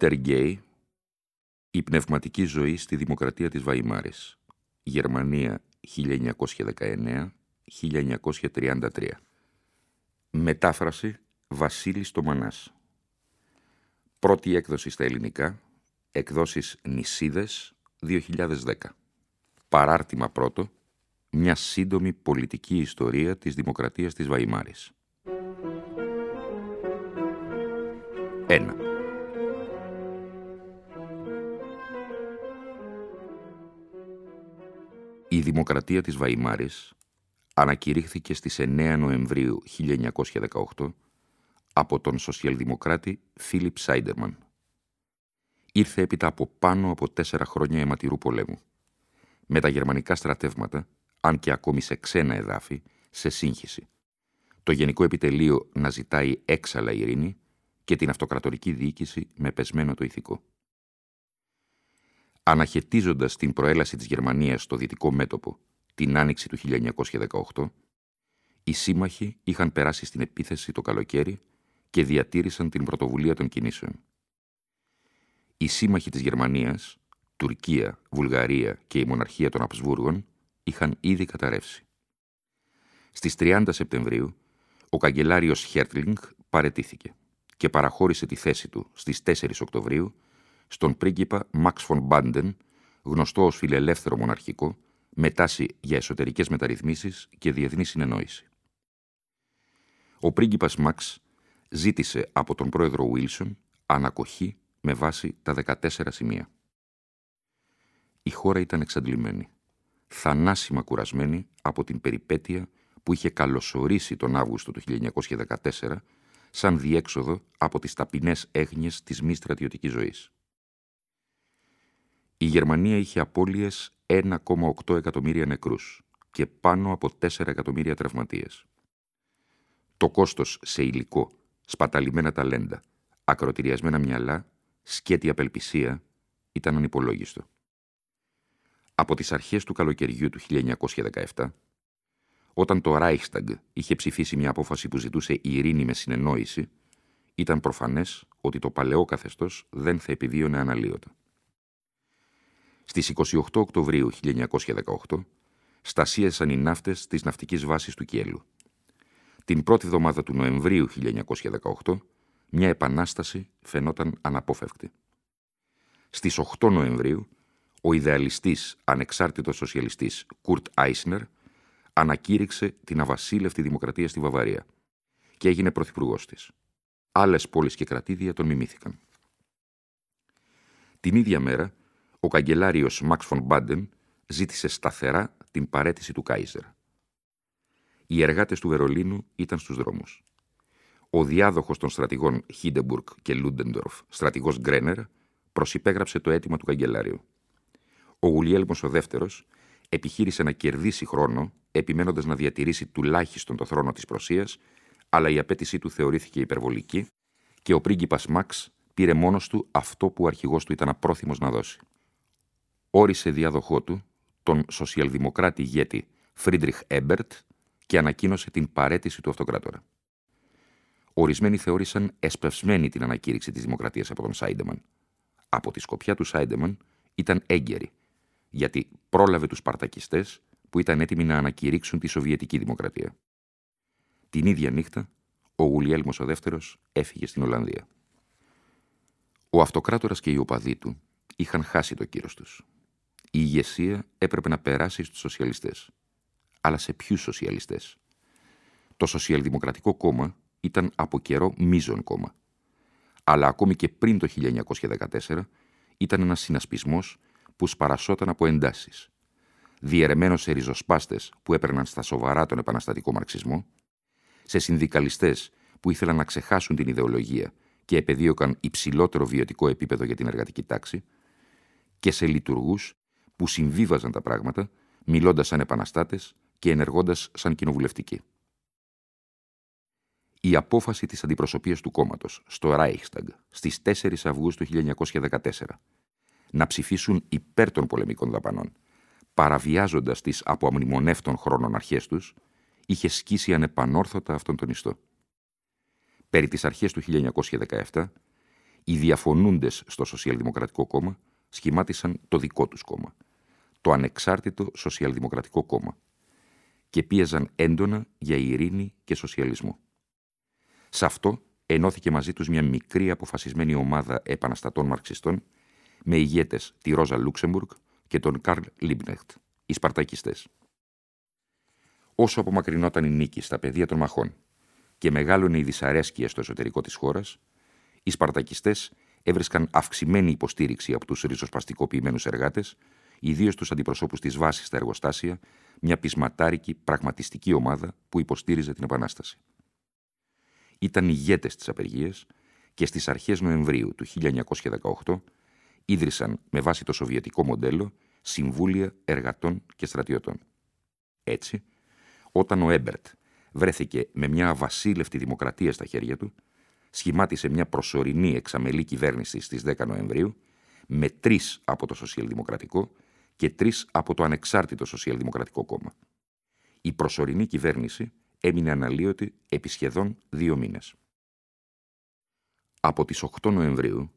Πίτερ Γκέι «Η πνευματική ζωή στη Δημοκρατία της Βαϊμάρης» Γερμανία 1919-1933 Μετάφραση Βασίλης Τομανάς. Πρώτη έκδοση στα ελληνικά Εκδόσεις Νησίδες 2010 Παράρτημα πρώτο Μια σύντομη πολιτική ιστορία της Δημοκρατίας της Βαϊμάρης 1. Η Δημοκρατία της Βαϊμάρης ανακηρύχθηκε στις 9 Νοεμβρίου 1918 από τον σοσιαλδημοκράτη Φίλιπ Σάιντερμαν. Ήρθε έπειτα από πάνω από τέσσερα χρόνια αιματηρού πολέμου. Με τα γερμανικά στρατεύματα, αν και ακόμη σε ξένα εδάφη, σε σύγχυση. Το Γενικό Επιτελείο να ζητάει έξαλα ειρήνη και την αυτοκρατορική διοίκηση με πεσμένο το ηθικό. Αναχαιτίζοντας την προέλαση της Γερμανίας στο δυτικό μέτωπο την άνοιξη του 1918, οι σύμμαχοι είχαν περάσει στην επίθεση το καλοκαίρι και διατήρησαν την πρωτοβουλία των κινήσεων. Οι σύμμαχοι της Γερμανίας, Τουρκία, Βουλγαρία και η Μοναρχία των Αψβούργων είχαν ήδη καταρρεύσει. Στις 30 Σεπτεμβρίου, ο καγκελάριος Χέρτλινγκ παρετήθηκε και παραχώρησε τη θέση του στις 4 Οκτωβρίου στον πρίγκιπα Μαξ Φον Μπάντεν, γνωστό ως φιλελεύθερο μοναρχικό, με τάση για εσωτερικές μεταρρυθμίσεις και διεθνή συνεννόηση. Ο πρίγκιπας Μαξ ζήτησε από τον πρόεδρο Βίλσον ανακοχή με βάση τα 14 σημεία. Η χώρα ήταν εξαντλημένη, θανάσιμα κουρασμένη από την περιπέτεια που είχε καλωσορίσει τον Αύγουστο του 1914 σαν διέξοδο από τις ταπεινές έγνοιες της μη στρατιωτικής ζωής. Η Γερμανία είχε απώλειες 1,8 εκατομμύρια νεκρούς και πάνω από 4 εκατομμύρια τραυματίες. Το κόστος σε υλικό, σπαταλημένα ταλέντα, ακροτηριασμένα μυαλά, σκέτη απελπισία ήταν ανυπολόγιστο. Από τις αρχές του καλοκαιριού του 1917, όταν το Reichstag είχε ψηφίσει μια απόφαση που ζητούσε ειρήνη με συνεννόηση, ήταν προφανές ότι το παλαιό καθεστώς δεν θα επιβίωνε αναλύωτα. Στις 28 Οκτωβρίου 1918 στασίασαν οι ναύτες της ναυτικής βάσης του Κιέλου. Την πρώτη εβδομάδα του Νοεμβρίου 1918 μια επανάσταση φαινόταν αναπόφευκτη. Στις 8 Νοεμβρίου ο ιδεαλιστής ανεξάρτητος σοσιαλιστής Κουρτ Άισνερ ανακήρυξε την αβασίλευτη δημοκρατία στη Βαβαρία και έγινε πρωθυπουργός της. Άλλες πόλεις και κρατήδια τον μιμήθηκαν. Την ίδια μέρα ο καγκελάριος Μαξ Φον Μπάντεν ζήτησε σταθερά την παρέτηση του Κάιζερ. Οι εργάτες του Βερολίνου ήταν στους δρόμους. Ο διάδοχος των στρατηγών Χίντεμπουργκ και Λούντεντορφ, στρατηγός Γκρένερ, προσυπέγραψε το αίτημα του καγκελάριου. Ο Γουλιέλμος ο δεύτερος επιχείρησε να κερδίσει χρόνο, επιμένοντας να διατηρήσει τουλάχιστον το θρόνο της Προσίας, αλλά η απέτησή του θεωρήθηκε υπερβολική και ο πρίγκιπας Μαξ πήρε μόνος του αυτό που ο αρχηγός του ήταν απρόθυμος να δώσει όρισε διάδοχό του τον σοσιαλδημοκράτη ηγέτη Φρίντριχ Έμπερτ και ανακοίνωσε την παραίτηση του αυτοκράτορα. Ορισμένοι θεώρησαν εσπευσμένη την ανακήρυξη της δημοκρατίας από τον Σάιντεμαν. Από τη σκοπιά του Σάιντεμαν ήταν έγκαιρη, γιατί πρόλαβε τους Σπαρτακιστές που ήταν έτοιμοι να ανακηρύξουν τη Σοβιετική Δημοκρατία. Την ίδια νύχτα, ο Γουλιέλμος ο δεύτερος έφυγε στην Ολλανδία. Ο αυτοκράτορας και οι οπαδοί του είχαν χάσει το κύρος τους. Η ηγεσία έπρεπε να περάσει στους σοσιαλιστές. Αλλά σε ποιους σοσιαλιστές; Το Σοσιαλδημοκρατικό κόμμα ήταν από καιρό μείζον κόμμα. Αλλά ακόμη και πριν το 1914 ήταν ένας συνασπισμός που σπαρασόταν από εντάσεις. Διαιρεμένος σε ριζοσπάστες που έπαιρναν στα σοβαρά τον επαναστατικό μαρξισμό, σε συνδικαλιστές που ήθελαν να ξεχάσουν την ιδεολογία και επεδίωκαν υψηλότερο βιωτικό επίπεδο για την εργατική τάξη, και σε λειτουργούς που συμβίβαζαν τα πράγματα, μιλώντας σαν επαναστάτες και ενεργώντας σαν κοινοβουλευτικοί. Η απόφαση της αντιπροσωπείας του κόμματος στο Reichstag στις 4 Αυγούστου 1914 να ψηφίσουν υπέρ των πολεμικών δαπανών, παραβιάζοντας τις από αμνημονεύτων χρόνων αρχές τους, είχε σκίσει ανεπανόρθωτα αυτόν τον ιστό. Περί τις αρχές του 1917, οι διαφωνούντες στο Σοσιαλδημοκρατικό κόμμα σχημάτισαν το δικό τους κόμμα, το Ανεξάρτητο Σοσιαλδημοκρατικό Κόμμα, και πίεζαν έντονα για ειρήνη και σοσιαλισμό. Σε αυτό ενώθηκε μαζί τους μια μικρή αποφασισμένη ομάδα επαναστατών μαρξιστών με ηγέτες τη Ρόζα Λούξεμπουργκ και τον Καρλ Λίμπκνεχτ, οι Σπαρτακιστές. Όσο απομακρυνόταν η νίκη στα πεδία των μαχών και μεγάλωνε η δυσαρέσκεια στο εσωτερικό της χώρας, οι Σπαρτακιστές έβρισκαν αυξημένη υποστήριξη από τους ριζοσπαστικοποιημένους εργάτες, ιδίως τους αντιπροσώπους της βάσης στα εργοστάσια, μια πεισματάρικη πραγματιστική ομάδα που υποστήριζε την Επανάσταση. Ήταν ηγέτες της απεργίας και στις αρχές Νοεμβρίου του 1918 ίδρυσαν με βάση το σοβιετικό μοντέλο συμβούλια εργατών και στρατιωτών. Έτσι, όταν ο Έμπερτ βρέθηκε με μια αβασίλευτη δημοκρατία στα χέρια του, σχημάτισε μια προσωρινή εξαμελή κυβέρνηση στις 10 Νοεμβρίου, με τρεις από το Σοσιαλδημοκρατικό και τρεις από το Ανεξάρτητο Σοσιαλδημοκρατικό Κόμμα. Η προσωρινή κυβέρνηση έμεινε αναλύωτη επί σχεδόν δύο μήνες. Από τις 8 Νοεμβρίου,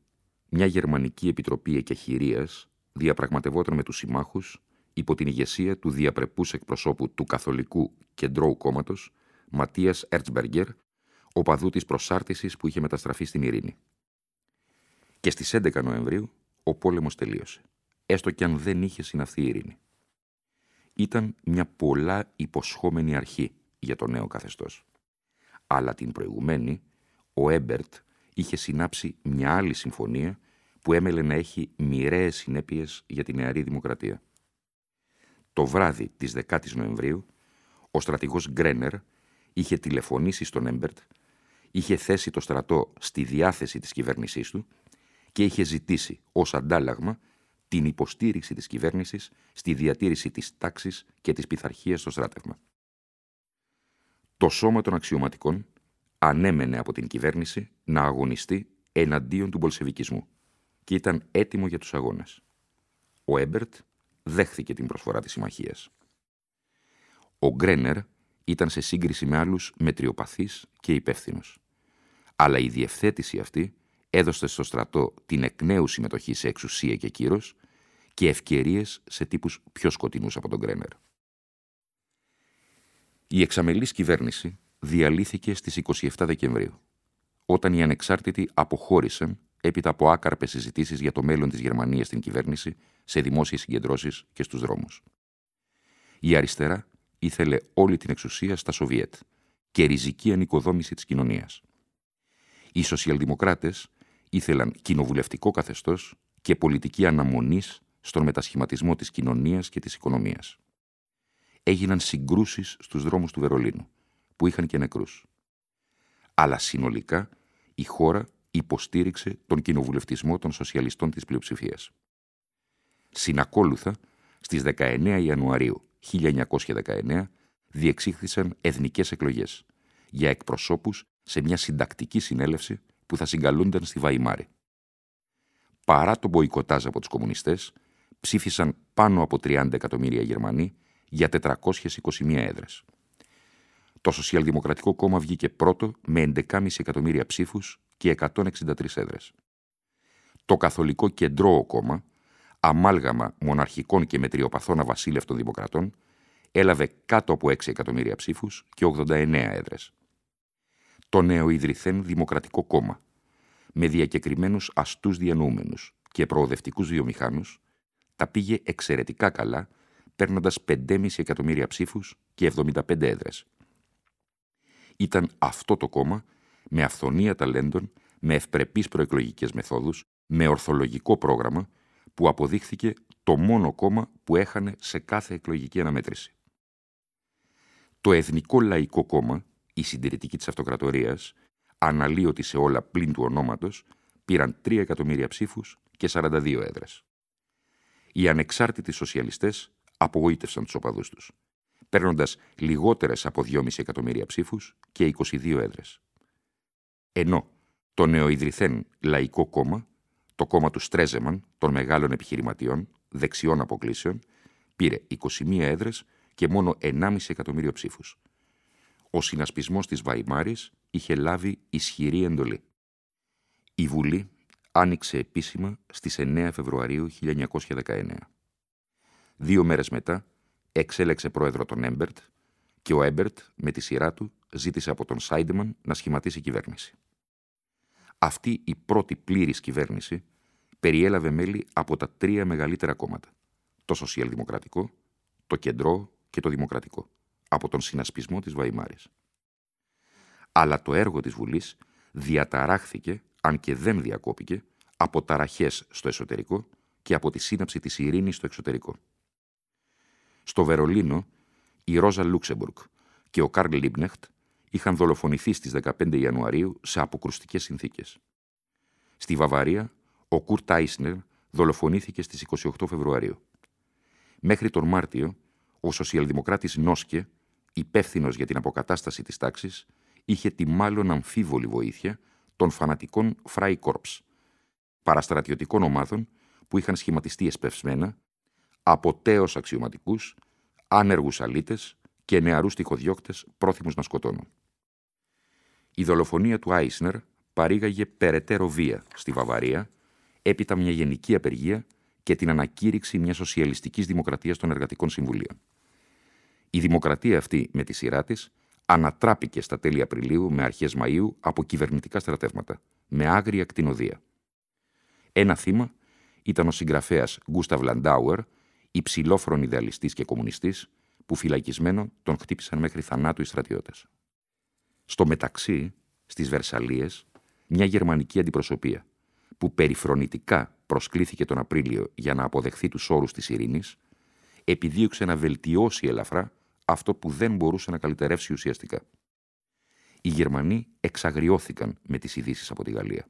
μια γερμανική επιτροπή εκεχηρίας διαπραγματευόταν με τους συμμάχους υπό την ηγεσία του διαπρεπούς εκπροσώπου του Καθολικού Κεντρώου Κόμματος, Ματίας Ερτσμπεργκερ, οπαδού της προσάρτησης που είχε μεταστραφεί στην ειρήνη. Και στις 11 Νοεμβρίου ο πόλεμος τελείωσε, έστω κι αν δεν είχε συναυθεί η ειρήνη. Ήταν μια πολλά υποσχόμενη αρχή για το νέο καθεστώς. Αλλά την προηγουμένη, ο Έμπερτ είχε συνάψει μια άλλη συμφωνία που έμελε να έχει μοιραίες συνέπειες για τη νεαρή δημοκρατία. Το βράδυ της 10ης Νοεμβρίου, ο στρατηγός Γκρένερ είχε τηλεφωνήσει στον Έμπερτ, είχε θέσει το στρατό στη διάθεση της κυβέρνησής του και είχε ζητήσει ως αντάλλαγμα την υποστήριξη της κυβέρνησης στη διατήρηση της τάξης και της πειθαρχίας στο στράτευμα. Το σώμα των αξιωματικών ανέμενε από την κυβέρνηση να αγωνιστεί εναντίον του μπολσεβικισμού και ήταν έτοιμο για τους αγώνες. Ο Έμπερτ δέχθηκε την προσφορά της συμμαχίας. Ο Γκρένερ ήταν σε σύγκριση με άλλους μετριοπαθής και υπεύθυνος. Αλλά η διευθέτηση αυτή έδωσε στο στρατό την εκ νέου συμμετοχή σε εξουσία και κύρος και ευκαιρίες σε τύπους πιο σκοτεινούς από τον Γκρένερ. Η εξαμελής κυβέρνηση διαλύθηκε στις 27 Δεκεμβρίου, όταν οι ανεξάρτητοι αποχώρησαν έπειτα από άκαρπες συζητήσεις για το μέλλον της Γερμανίας στην κυβέρνηση, σε δημόσιες συγκεντρώσεις και στους δρόμους. Η αριστερά ήθελε όλη την εξουσία στα Σοβιέτ και ριζική ανοικοδόμηση της κοινωνίας. Οι σοσιαλδημοκράτες ήθελαν κοινοβουλευτικό καθεστώς και πολιτική αναμονής στον μετασχηματισμό της κοινωνίας και της οικονομίας. Έγιναν συγκρούσεις στους δρόμους του Βερολίνου, που είχαν και νεκρούς. Αλλά συνολικά η χώρα υποστήριξε τον κοινοβουλευτισμό των σοσιαλιστών της πλειοψηφίας. Συνακόλουθα, στις 19 Ιανουαρίου 1919 διεξήχθησαν εθνικές εκλογές για εκπροσώπους σε μια συντακτική συνέλευση που θα συγκαλούνταν στη Βαϊμάρη. Παρά τον μποϊκοτάζ από τους κομμουνιστές, ψήφισαν πάνω από 30 εκατομμύρια Γερμανοί για 421 έδρες. Το Σοσιαλδημοκρατικό Κόμμα βγήκε πρώτο με 11,5 εκατομμύρια ψήφους και 163 έδρες. Το Καθολικό Κεντρό Κόμμα, αμάλγαμα μοναρχικών και μετριοπαθών αβασίλευτων δημοκρατών, έλαβε κάτω από 6 εκατομμύρια ψήφους και 89 έδρες. Το νέο ιδρυθέν Δημοκρατικό Κόμμα, με διακεκριμένους αστούς διανοούμενους, και προοδευτικούς βιομηχάνους, τα πήγε εξαιρετικά καλά, παίρνοντας 5,5 εκατομμύρια ψήφους και 75 έδρες. Ήταν αυτό το κόμμα, με αυθονία ταλέντων, με ευπρεπείς προεκλογικές μεθόδους, με ορθολογικό πρόγραμμα, που αποδείχθηκε το μόνο κόμμα που έχανε σε κάθε εκλογική αναμέτρηση. Το Εθνικό Λαϊκό Κόμμα, η συντηρητική της αυτοκρατορίας, αναλύωτη σε όλα πλην του ονόματος, πήραν 3 εκατομμύρια ψήφους και 42 έδρες. Οι ανεξάρτητοι σοσιαλιστές απογοήτευσαν τους οπαδούς τους, παίρνοντας λιγότερες από 2,5 εκατομμύρια ψήφους και 22 έδρες. Ενώ το νεοειδρυθέν Λαϊκό Κόμμα, το κόμμα του Στρέζεμαν, των μεγάλων επιχειρηματιών, δεξιών αποκλήσεων, πήρε 21 έδρες και μόνο 1,5 εκατομμύριο ψήφους. Ο συνασπισμός της Βαϊμάρης είχε λάβει ισχυρή εντολή. Η Βουλή άνοιξε επίσημα στις 9 Φεβρουαρίου 1919. Δύο μέρες μετά εξέλεξε πρόεδρο τον Έμπερτ και ο Έμπερτ με τη σειρά του ζήτησε από τον Σάιντεμαν να σχηματίσει κυβέρνηση. Αυτή η πρώτη πλήρης κυβέρνηση περιέλαβε μέλη από τα τρία μεγαλύτερα κόμματα, το Σοσιαλδημοκρατικό, το Κεντρώο και το Δημοκρατικό, από τον συνασπισμό της Βαϊμάρης. Αλλά το έργο της Βουλής διαταράχθηκε, αν και δεν διακόπηκε, από ταραχές στο εσωτερικό και από τη σύναψη της ειρήνης στο εξωτερικό. Στο Βερολίνο, η Ρόζα Λούξεμπουργκ και ο Καρλ Λίμπκνεχτ είχαν δολοφονηθεί στις 15 Ιανουαρίου σε αποκρουστικές συνθήκες. Στη Βαβαρία, ο Κουρτ Άισνερ δολοφονήθηκε στις 28 Φεβρουαρίου. Μέχρι τον Μάρτιο, ο σοσιαλδημοκράτης Νόσκε, υπεύθυνος για την αποκατάσταση της τάξης, είχε τη μάλλον αμφίβολη βοήθεια των φανατικών Φράι Κόρψ, παραστρατιωτικών ομάδων που είχαν σχηματιστεί εσπευσμένα από τέος αξιωματικούς, άνεργους αλήτες και νεαρούς τυχοδιώκτες πρόθυμους να σκοτώνουν. Η δολοφονία του Άισνερ παρήγαγε περαιτέρω βία στη Βαβαρία, έπειτα μια γενική απεργία και την ανακήρυξη μιας σοσιαλιστικής δημοκρατίας των εργατικών συμβουλίων. Η δημοκρατία αυτή με τη σειρά της ανατράπηκε στα τέλη Απριλίου με αρχές Μαΐου από κυβερνητικά στρατεύματα, με άγρια κτηνοδία. Ένα θύμα ήταν ο συγγραφέας Γκούσταβ Λαντάουερ, υψηλόφρον ιδεαλιστής και κομμουνιστής, που φυλακισμένο τον χτύπησαν μέχρι θανάτου οι στρατιώτες. Στο μεταξύ, στις Βερσαλίες, μια γερμανική αντιπροσωπεία, που περιφρονητικά προσκλήθηκε τον Απρίλιο για να αποδεχθεί τους όρους της ειρήνης, επιδίωξε να βελτιώσει ελαφρά αυτό που δεν μπορούσε να καλυτερεύσει ουσιαστικά. Οι Γερμανοί εξαγριώθηκαν με τις ειδήσεις από τη Γαλλία.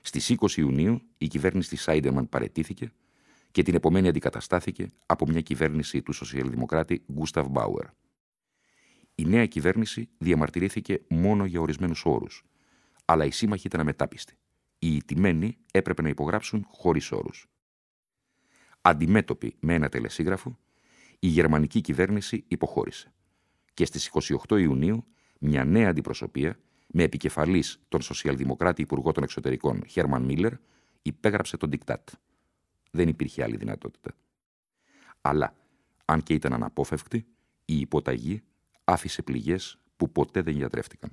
Στις 20 Ιουνίου η κυβέρνηση της Σάιντεμαν παρετήθηκε και την επομένη αντικαταστάθηκε από μια κυβέρνηση του σοσιαλδημοκράτη Γκούσταβ Μπάουερ. Η νέα κυβέρνηση διαμαρτυρήθηκε μόνο για ορισμένους όρους, αλλά οι σύμμαχοι ήταν αμετάπιστοι. Οι ιτημένοι έπρεπε να υπογράψουν χωρίς όρους. Αντιμέτωποι με ένα τελεσίγραφο, η γερμανική κυβέρνηση υποχώρησε. Και στις 28 Ιουνίου μια νέα αντιπροσωπεία με επικεφαλής τον σοσιαλδημοκράτη Υπουργό των Εξωτερικών Χέρμαν Μίλλερ υπέγραψε τον δικτάτ. Δεν υπήρχε άλλη δυνατότητα. Αλλά, αν και ήταν αναπόφευκτη, η υποταγή άφησε πληγές που ποτέ δεν γιατρεύτηκαν.